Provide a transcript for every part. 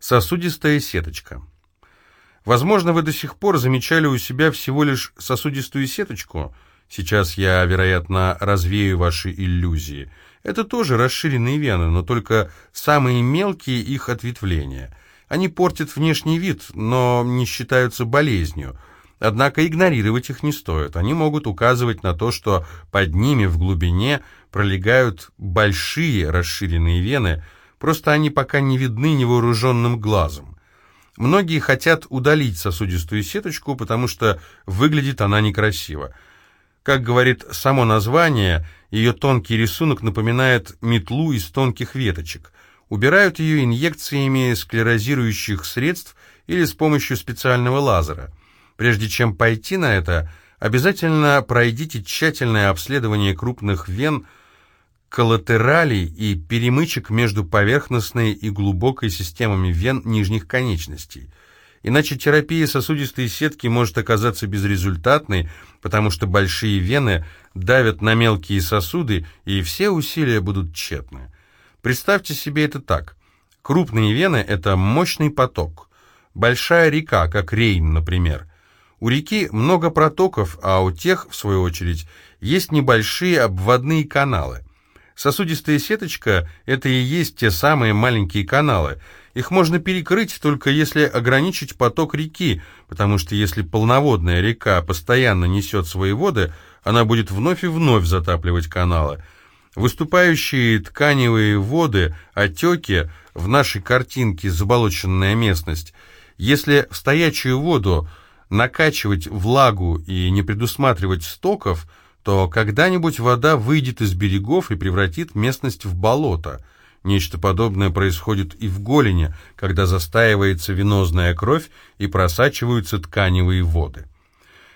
Сосудистая сеточка. Возможно, вы до сих пор замечали у себя всего лишь сосудистую сеточку. Сейчас я, вероятно, развею ваши иллюзии. Это тоже расширенные вены, но только самые мелкие их ответвления. Они портят внешний вид, но не считаются болезнью. Однако игнорировать их не стоит. Они могут указывать на то, что под ними в глубине пролегают большие расширенные вены, просто они пока не видны невооруженным глазом. Многие хотят удалить сосудистую сеточку, потому что выглядит она некрасиво. Как говорит само название, ее тонкий рисунок напоминает метлу из тонких веточек. Убирают ее инъекциями склерозирующих средств или с помощью специального лазера. Прежде чем пойти на это, обязательно пройдите тщательное обследование крупных вен, коллатералей и перемычек между поверхностной и глубокой системами вен нижних конечностей. Иначе терапия сосудистой сетки может оказаться безрезультатной, потому что большие вены давят на мелкие сосуды, и все усилия будут тщетны. Представьте себе это так. Крупные вены – это мощный поток. Большая река, как Рейн, например. У реки много протоков, а у тех, в свою очередь, есть небольшие обводные каналы. Сосудистая сеточка – это и есть те самые маленькие каналы. Их можно перекрыть только если ограничить поток реки, потому что если полноводная река постоянно несет свои воды, она будет вновь и вновь затапливать каналы. Выступающие тканевые воды, отеки в нашей картинке «Заболоченная местность». Если в стоячую воду накачивать влагу и не предусматривать стоков – то когда-нибудь вода выйдет из берегов и превратит местность в болото. Нечто подобное происходит и в голени, когда застаивается венозная кровь и просачиваются тканевые воды.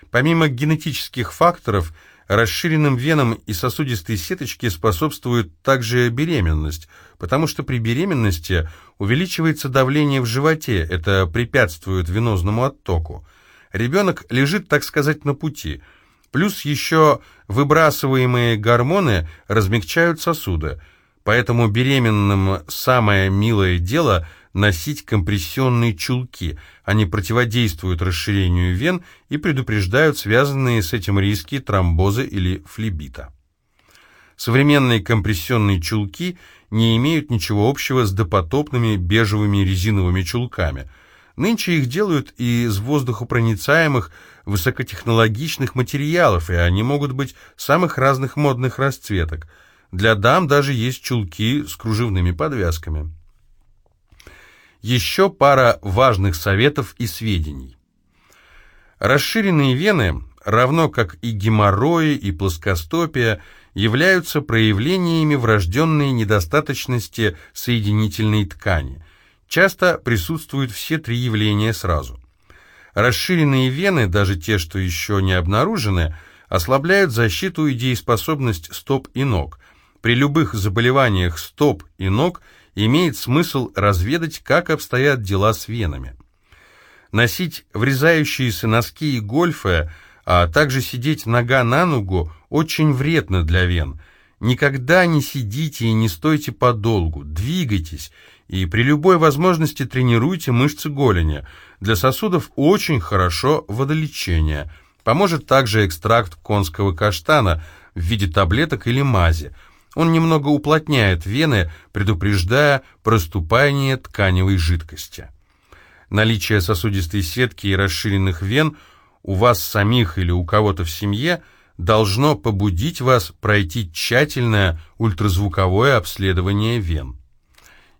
Помимо генетических факторов, расширенным венам и сосудистой сеточке способствует также беременность, потому что при беременности увеличивается давление в животе, это препятствует венозному оттоку. Ребенок лежит, так сказать, на пути – Плюс еще выбрасываемые гормоны размягчают сосуды, поэтому беременным самое милое дело носить компрессионные чулки. Они противодействуют расширению вен и предупреждают связанные с этим риски тромбоза или флебита. Современные компрессионные чулки не имеют ничего общего с допотопными бежевыми резиновыми чулками. Нынче их делают из воздухопроницаемых высокотехнологичных материалов, и они могут быть самых разных модных расцветок. Для дам даже есть чулки с кружевными подвязками. Еще пара важных советов и сведений. Расширенные вены, равно как и геморрои и плоскостопия, являются проявлениями врожденной недостаточности соединительной ткани. Часто присутствуют все три явления сразу. Расширенные вены, даже те, что еще не обнаружены, ослабляют защиту и дееспособность стоп и ног. При любых заболеваниях стоп и ног имеет смысл разведать, как обстоят дела с венами. Носить врезающиеся носки и гольфы, а также сидеть нога на ногу очень вредно для вен. Никогда не сидите и не стойте подолгу, двигайтесь и при любой возможности тренируйте мышцы голени. Для сосудов очень хорошо водолечение. Поможет также экстракт конского каштана в виде таблеток или мази. Он немного уплотняет вены, предупреждая проступание тканевой жидкости. Наличие сосудистой сетки и расширенных вен у вас самих или у кого-то в семье должно побудить вас пройти тщательное ультразвуковое обследование вен.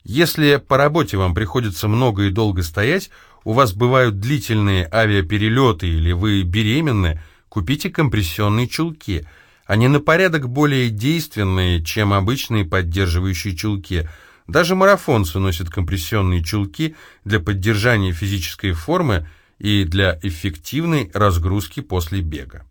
Если по работе вам приходится много и долго стоять, у вас бывают длительные авиаперелеты или вы беременны, купите компрессионные чулки. Они на порядок более действенные, чем обычные поддерживающие чулки. Даже марафонцы носят компрессионные чулки для поддержания физической формы и для эффективной разгрузки после бега.